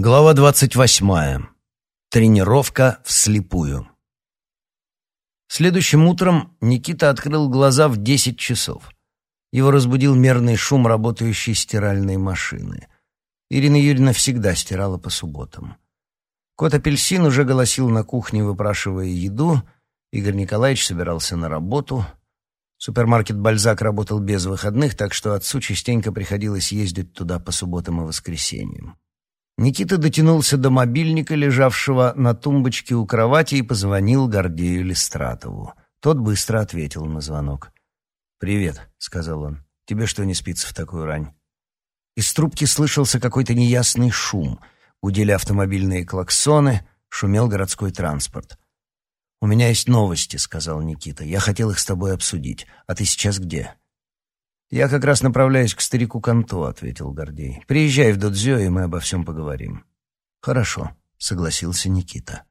Глава двадцать восьмая. Тренировка вслепую. Следующим утром Никита открыл глаза в десять часов. Его разбудил мерный шум работающей стиральной машины. Ирина Юрьевна всегда стирала по субботам. Кот Апельсин уже голосил на кухне, выпрашивая еду. Игорь Николаевич собирался на работу. Супермаркет «Бальзак» работал без выходных, так что отцу частенько приходилось ездить туда по субботам и воскресеньям. Никита дотянулся до мобильника, лежавшего на тумбочке у кровати, и позвонил Гордею Листратову. Тот быстро ответил на звонок. «Привет», — сказал он. «Тебе что, не спится в такую рань?» Из трубки слышался какой-то неясный шум. Гудели автомобильные клаксоны, шумел городской транспорт. «У меня есть новости», — сказал Никита. «Я хотел их с тобой обсудить. А ты сейчас где?» «Я как раз направляюсь к старику Канто», — ответил Гордей. «Приезжай в Додзё, и мы обо всем поговорим». «Хорошо», — согласился Никита.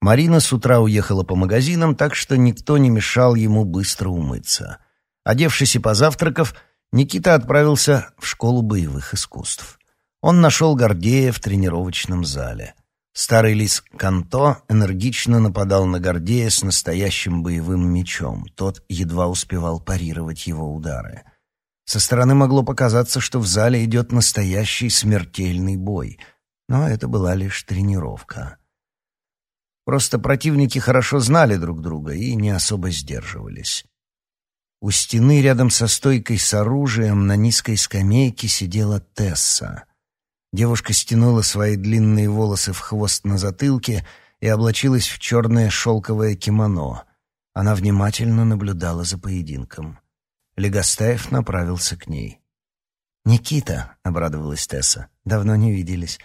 Марина с утра уехала по магазинам, так что никто не мешал ему быстро умыться. Одевшись и позавтракав, Никита отправился в школу боевых искусств. Он нашел Гордея в тренировочном зале — Старый лис Канто энергично нападал на Гордея с настоящим боевым мечом. Тот едва успевал парировать его удары. Со стороны могло показаться, что в зале идет настоящий смертельный бой, но это была лишь тренировка. Просто противники хорошо знали друг друга и не особо сдерживались. У стены рядом со стойкой с оружием на низкой скамейке сидела Тесса — Девушка стянула свои длинные волосы в хвост на затылке и облачилась в черное шелковое кимоно. Она внимательно наблюдала за поединком. Легостаев направился к ней. «Никита», — обрадовалась Тесса, — «давно не виделись».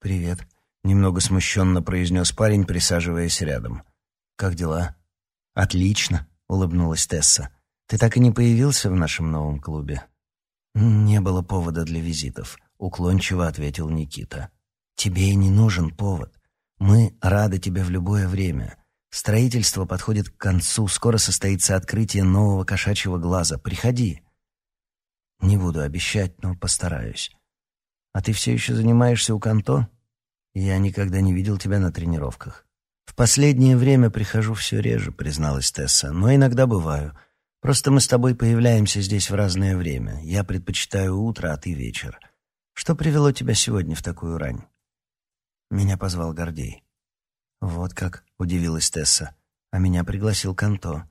«Привет», — немного смущенно произнес парень, присаживаясь рядом. «Как дела?» «Отлично», — улыбнулась Тесса. «Ты так и не появился в нашем новом клубе?» «Не было повода для визитов», — уклончиво ответил Никита. «Тебе и не нужен повод. Мы рады тебе в любое время. Строительство подходит к концу, скоро состоится открытие нового кошачьего глаза. Приходи». «Не буду обещать, но постараюсь». «А ты все еще занимаешься у Канто?» «Я никогда не видел тебя на тренировках». «В последнее время прихожу все реже», — призналась Тесса, «но иногда бываю. Просто мы с тобой появляемся здесь в разное время. Я предпочитаю утро, а ты вечер. Что привело тебя сегодня в такую рань?» Меня позвал Гордей. «Вот как», — удивилась Тесса. «А меня пригласил Канто.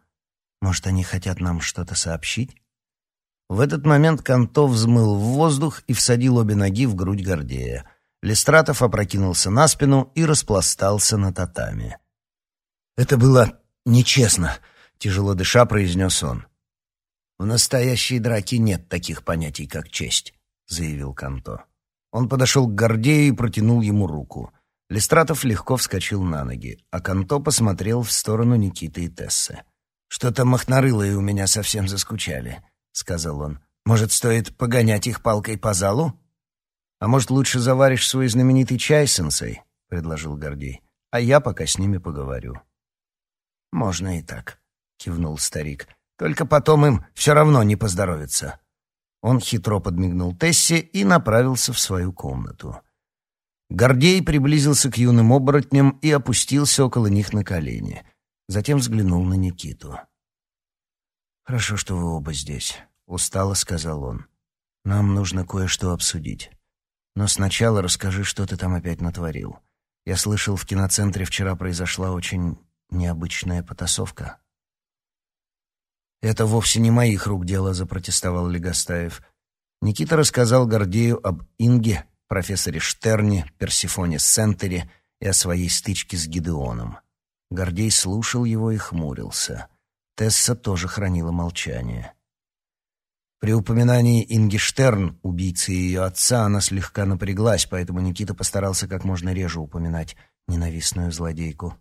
Может, они хотят нам что-то сообщить?» В этот момент Канто взмыл в воздух и всадил обе ноги в грудь Гордея. Листратов опрокинулся на спину и распластался на татами. «Это было нечестно», — тяжело дыша произнес он. «В настоящей драке нет таких понятий, как честь. — заявил Канто. Он подошел к Гордею и протянул ему руку. Листратов легко вскочил на ноги, а Канто посмотрел в сторону Никиты и Тессы. «Что-то махнорылые у меня совсем заскучали», — сказал он. «Может, стоит погонять их палкой по залу?» «А может, лучше заваришь свой знаменитый чай, сенсей?» — предложил Гордей. «А я пока с ними поговорю». «Можно и так», — кивнул старик. «Только потом им все равно не поздоровится». Он хитро подмигнул Тессе и направился в свою комнату. Гордей приблизился к юным оборотням и опустился около них на колени. Затем взглянул на Никиту. «Хорошо, что вы оба здесь», — устало сказал он. «Нам нужно кое-что обсудить. Но сначала расскажи, что ты там опять натворил. Я слышал, в киноцентре вчера произошла очень необычная потасовка». «Это вовсе не моих рук дело», — запротестовал Легостаев. Никита рассказал Гордею об Инге, профессоре Штерне, Персифоне Сентере и о своей стычке с Гидеоном. Гордей слушал его и хмурился. Тесса тоже хранила молчание. При упоминании Инги Штерн, убийцы ее отца, она слегка напряглась, поэтому Никита постарался как можно реже упоминать ненавистную злодейку.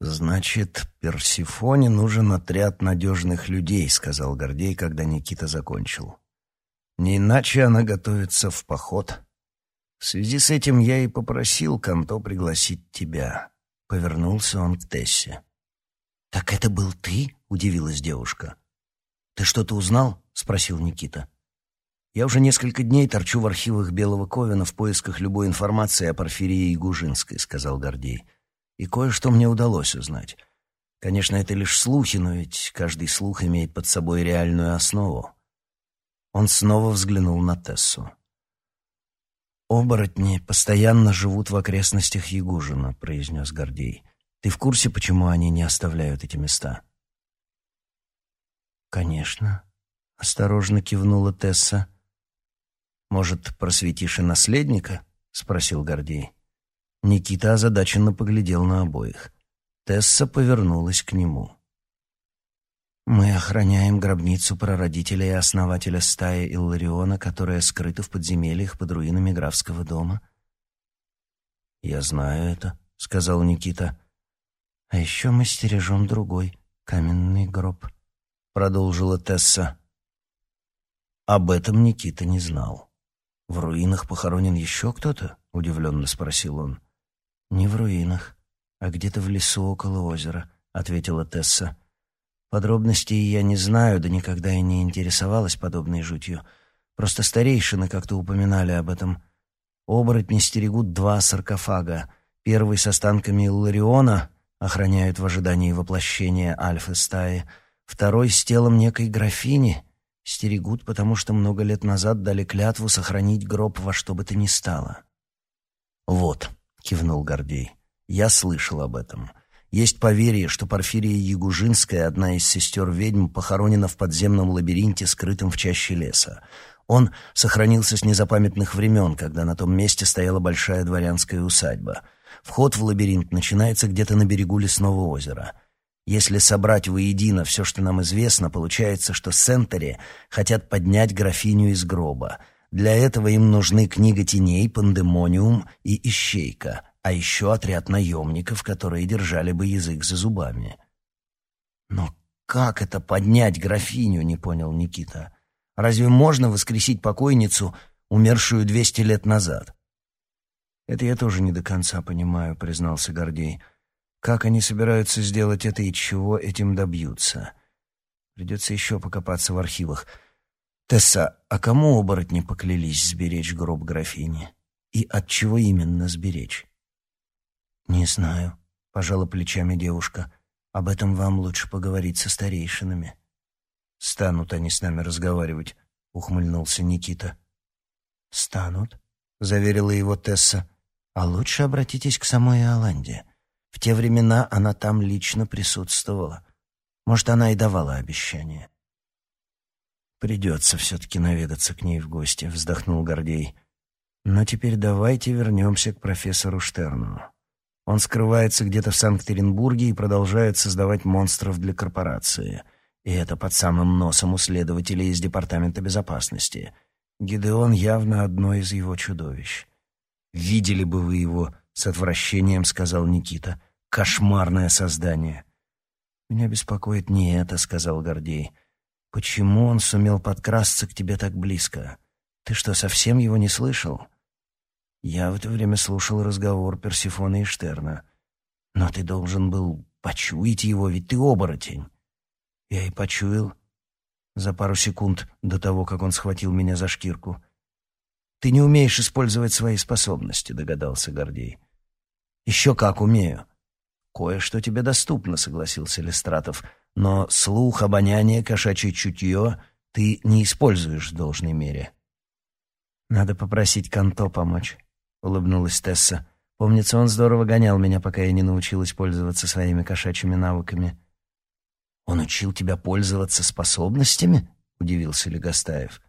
«Значит, Персифоне нужен отряд надежных людей», — сказал Гордей, когда Никита закончил. «Не иначе она готовится в поход. В связи с этим я и попросил Канто пригласить тебя». Повернулся он к Тессе. «Так это был ты?» — удивилась девушка. «Ты что-то узнал?» — спросил Никита. Я уже несколько дней торчу в архивах Белого Ковена в поисках любой информации о Порфирии Ягужинской», — сказал Гордей. «И кое-что мне удалось узнать. Конечно, это лишь слухи, но ведь каждый слух имеет под собой реальную основу». Он снова взглянул на Тессу. «Оборотни постоянно живут в окрестностях Ягужина», — произнес Гордей. «Ты в курсе, почему они не оставляют эти места?» «Конечно», — осторожно кивнула Тесса. «Может, просветишь и наследника?» — спросил Гордей. Никита озадаченно поглядел на обоих. Тесса повернулась к нему. «Мы охраняем гробницу прародителя и основателя стаи Иллариона, которая скрыта в подземельях под руинами графского дома». «Я знаю это», — сказал Никита. «А еще мы стережем другой каменный гроб», — продолжила Тесса. Об этом Никита не знал. «В руинах похоронен еще кто-то?» — удивленно спросил он. «Не в руинах, а где-то в лесу около озера», — ответила Тесса. Подробностей я не знаю, да никогда и не интересовалась подобной жутью. Просто старейшины как-то упоминали об этом. Оборотни стерегут два саркофага. Первый с останками Лариона охраняют в ожидании воплощения альфы-стаи. Второй с телом некой графини стерегут, потому что много лет назад дали клятву сохранить гроб во что бы то ни стало. «Вот», — кивнул Гордей, — «я слышал об этом». Есть поверье, что Порфирия Ягужинская, одна из сестер ведьм, похоронена в подземном лабиринте, скрытом в чаще леса. Он сохранился с незапамятных времен, когда на том месте стояла большая дворянская усадьба. Вход в лабиринт начинается где-то на берегу лесного озера. Если собрать воедино все, что нам известно, получается, что Сентери хотят поднять графиню из гроба. Для этого им нужны книга теней, пандемониум и ищейка — а еще отряд наемников, которые держали бы язык за зубами. «Но как это поднять графиню?» — не понял Никита. «Разве можно воскресить покойницу, умершую двести лет назад?» «Это я тоже не до конца понимаю», — признался Гордей. «Как они собираются сделать это и чего этим добьются? Придется еще покопаться в архивах. Тесса, а кому оборотни поклялись сберечь гроб графини? И от чего именно сберечь?» «Не знаю», — пожала плечами девушка. «Об этом вам лучше поговорить со старейшинами». «Станут они с нами разговаривать», — ухмыльнулся Никита. «Станут», — заверила его Тесса. «А лучше обратитесь к самой Иоланде. В те времена она там лично присутствовала. Может, она и давала обещание». «Придется все-таки наведаться к ней в гости», — вздохнул Гордей. «Но теперь давайте вернемся к профессору Штерну». Он скрывается где-то в Санкт-Петербурге и продолжает создавать монстров для корпорации. И это под самым носом у следователей из Департамента безопасности. Гидеон явно одно из его чудовищ. «Видели бы вы его», — с отвращением сказал Никита. «Кошмарное создание». «Меня беспокоит не это», — сказал Гордей. «Почему он сумел подкрасться к тебе так близко? Ты что, совсем его не слышал?» Я в это время слушал разговор Персифона и Штерна. Но ты должен был почуять его, ведь ты оборотень. Я и почуял за пару секунд до того, как он схватил меня за шкирку. Ты не умеешь использовать свои способности, догадался Гордей. Еще как умею. Кое-что тебе доступно, согласился Листратов, но слух, обоняние, кошачье чутье ты не используешь в должной мере. Надо попросить Канто помочь улыбнулась Тесса. Помнится, он здорово гонял меня, пока я не научилась пользоваться своими кошачьими навыками. Он учил тебя пользоваться способностями? удивился Легостаев.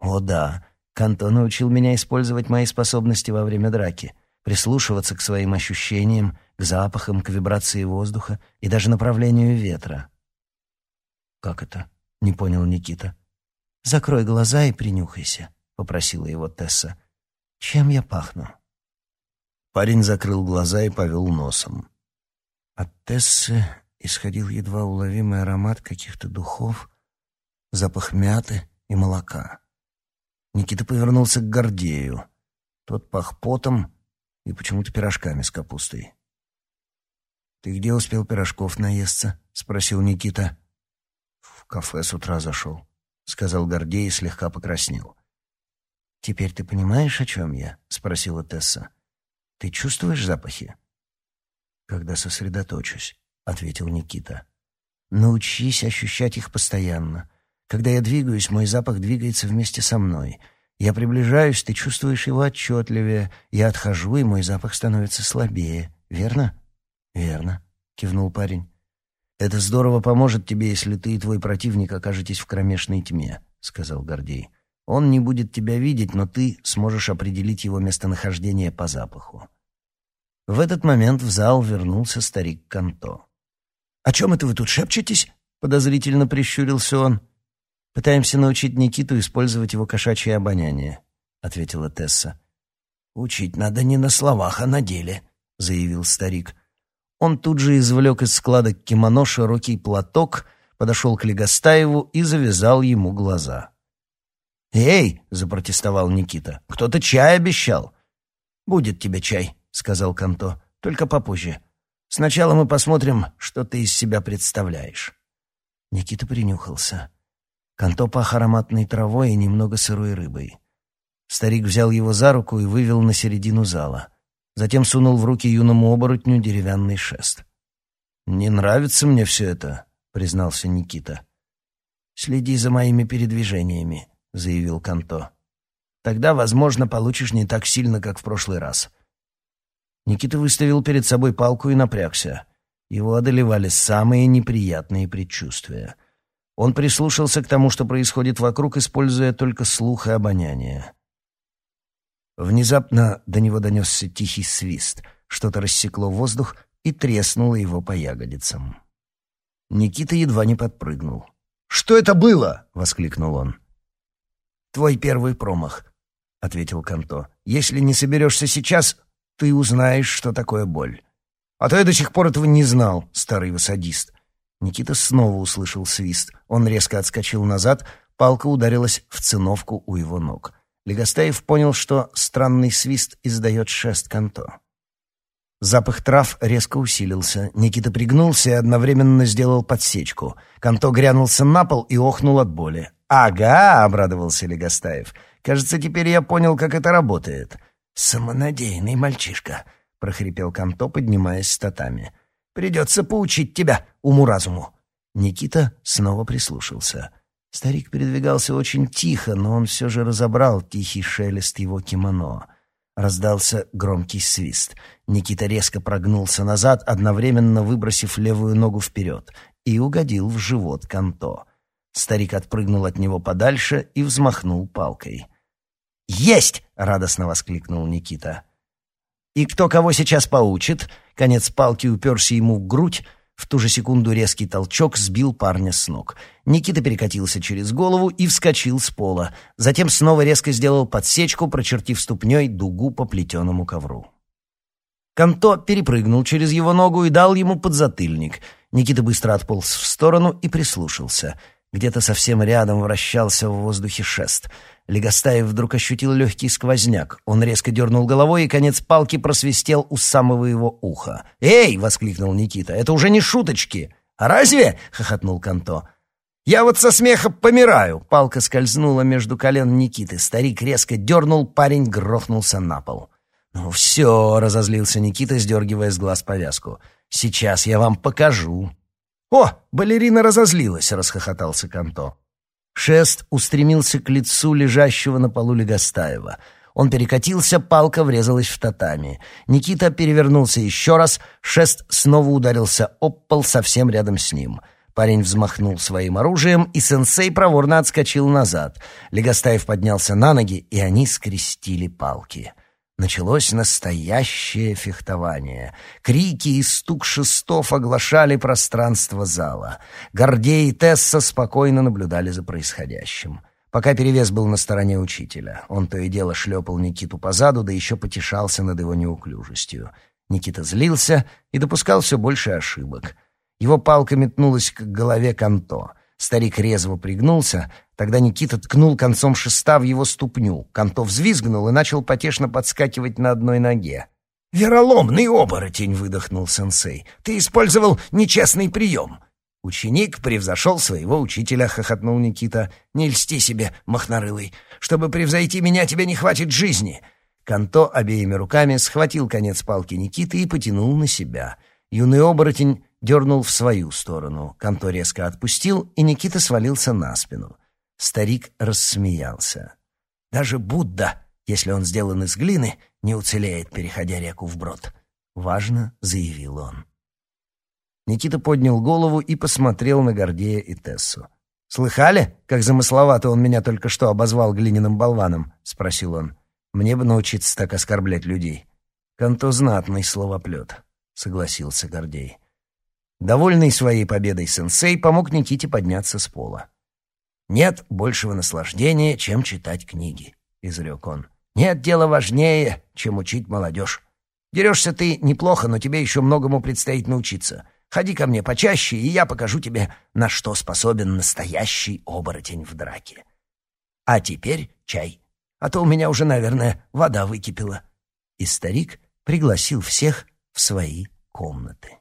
О да, Канто научил меня использовать мои способности во время драки, прислушиваться к своим ощущениям, к запахам, к вибрации воздуха и даже направлению ветра. Как это? не понял Никита. Закрой глаза и принюхайся, попросила его Тесса. Чем я пахну?» Парень закрыл глаза и повел носом. От Тессы исходил едва уловимый аромат каких-то духов, запах мяты и молока. Никита повернулся к Гордею. Тот пах потом и почему-то пирожками с капустой. «Ты где успел пирожков наесться?» — спросил Никита. «В кафе с утра зашел», — сказал Гордей и слегка покраснел. «Теперь ты понимаешь, о чем я?» — спросила Тесса. «Ты чувствуешь запахи?» «Когда сосредоточусь», — ответил Никита. «Научись ощущать их постоянно. Когда я двигаюсь, мой запах двигается вместе со мной. Я приближаюсь, ты чувствуешь его отчетливее. Я отхожу, и мой запах становится слабее. Верно?» «Верно», — кивнул парень. «Это здорово поможет тебе, если ты и твой противник окажетесь в кромешной тьме», — сказал Гордей. «Он не будет тебя видеть, но ты сможешь определить его местонахождение по запаху». В этот момент в зал вернулся старик Канто. «О чем это вы тут шепчетесь?» — подозрительно прищурился он. «Пытаемся научить Никиту использовать его кошачье обоняние», — ответила Тесса. «Учить надо не на словах, а на деле», — заявил старик. Он тут же извлек из складок кимоно широкий платок, подошел к Легостаеву и завязал ему глаза. «Эй!» — запротестовал Никита. «Кто-то чай обещал». «Будет тебе чай», — сказал Канто. «Только попозже. Сначала мы посмотрим, что ты из себя представляешь». Никита принюхался. Канто пах ароматной травой и немного сырой рыбой. Старик взял его за руку и вывел на середину зала. Затем сунул в руки юному оборотню деревянный шест. «Не нравится мне все это», — признался Никита. «Следи за моими передвижениями», — заявил Канто. «Тогда, возможно, получишь не так сильно, как в прошлый раз». Никита выставил перед собой палку и напрягся. Его одолевали самые неприятные предчувствия. Он прислушался к тому, что происходит вокруг, используя только слух и обоняние. Внезапно до него донесся тихий свист. Что-то рассекло воздух и треснуло его по ягодицам. Никита едва не подпрыгнул. «Что это было?» — воскликнул он. «Твой первый промах», — ответил Канто. «Если не соберешься сейчас, ты узнаешь, что такое боль. А то я до сих пор этого не знал, старый вы садист». Никита снова услышал свист. Он резко отскочил назад, палка ударилась в циновку у его ног. Легостаев понял, что странный свист издает шест Канто. Запах трав резко усилился. Никита пригнулся и одновременно сделал подсечку. Канто грянулся на пол и охнул от боли. «Ага!» — обрадовался Легостаев. «Кажется, теперь я понял, как это работает». «Самонадеянный мальчишка», — прохрипел Канто, поднимаясь с татами. «Придется поучить тебя уму-разуму». Никита снова прислушался. Старик передвигался очень тихо, но он все же разобрал тихий шелест его кимоно. Раздался громкий свист. Никита резко прогнулся назад, одновременно выбросив левую ногу вперед, и угодил в живот Канто. Старик отпрыгнул от него подальше и взмахнул палкой. «Есть!» — радостно воскликнул Никита. «И кто кого сейчас поучит?» Конец палки уперся ему в грудь, в ту же секунду резкий толчок сбил парня с ног. Никита перекатился через голову и вскочил с пола. Затем снова резко сделал подсечку, прочертив ступней дугу по плетеному ковру. Канто перепрыгнул через его ногу и дал ему подзатыльник. Никита быстро отполз в сторону и прислушался. Где-то совсем рядом вращался в воздухе шест — Легостаев вдруг ощутил легкий сквозняк. Он резко дернул головой, и конец палки просвистел у самого его уха. «Эй!» — воскликнул Никита. «Это уже не шуточки!» «А разве?» — хохотнул Канто. «Я вот со смеха помираю!» Палка скользнула между колен Никиты. Старик резко дернул, парень грохнулся на пол. «Ну все!» — разозлился Никита, сдергивая с глаз повязку. «Сейчас я вам покажу!» «О, балерина разозлилась!» — расхохотался Канто. Шест устремился к лицу лежащего на полу Легостаева. Он перекатился, палка врезалась в татами. Никита перевернулся еще раз, шест снова ударился об пол совсем рядом с ним. Парень взмахнул своим оружием, и сенсей проворно отскочил назад. Легостаев поднялся на ноги, и они скрестили палки. Началось настоящее фехтование. Крики и стук шестов оглашали пространство зала. Гордей и Тесса спокойно наблюдали за происходящим. Пока перевес был на стороне учителя. Он то и дело шлепал Никиту по заду, да еще потешался над его неуклюжестью. Никита злился и допускал все больше ошибок. Его палка метнулась к голове Канто. Старик резво пригнулся, Тогда Никита ткнул концом шеста в его ступню. Канто взвизгнул и начал потешно подскакивать на одной ноге. «Вероломный оборотень!» — выдохнул сенсей. «Ты использовал нечестный прием!» «Ученик превзошел своего учителя», — хохотнул Никита. «Не льсти себе, махнарылый. Чтобы превзойти меня, тебе не хватит жизни». Канто обеими руками схватил конец палки Никиты и потянул на себя. Юный оборотень дернул в свою сторону. Канто резко отпустил, и Никита свалился на спину. Старик рассмеялся. «Даже Будда, если он сделан из глины, не уцелеет, переходя реку вброд», — важно заявил он. Никита поднял голову и посмотрел на Гордея и Тессу. «Слыхали, как замысловато он меня только что обозвал глиняным болваном?» — спросил он. «Мне бы научиться так оскорблять людей». «Канто знатный словоплет», — согласился Гордей. Довольный своей победой сенсей помог Никите подняться с пола. «Нет большего наслаждения, чем читать книги», — изрек он. «Нет дела важнее, чем учить молодежь. Дерешься ты неплохо, но тебе еще многому предстоит научиться. Ходи ко мне почаще, и я покажу тебе, на что способен настоящий оборотень в драке. А теперь чай, а то у меня уже, наверное, вода выкипела». И старик пригласил всех в свои комнаты.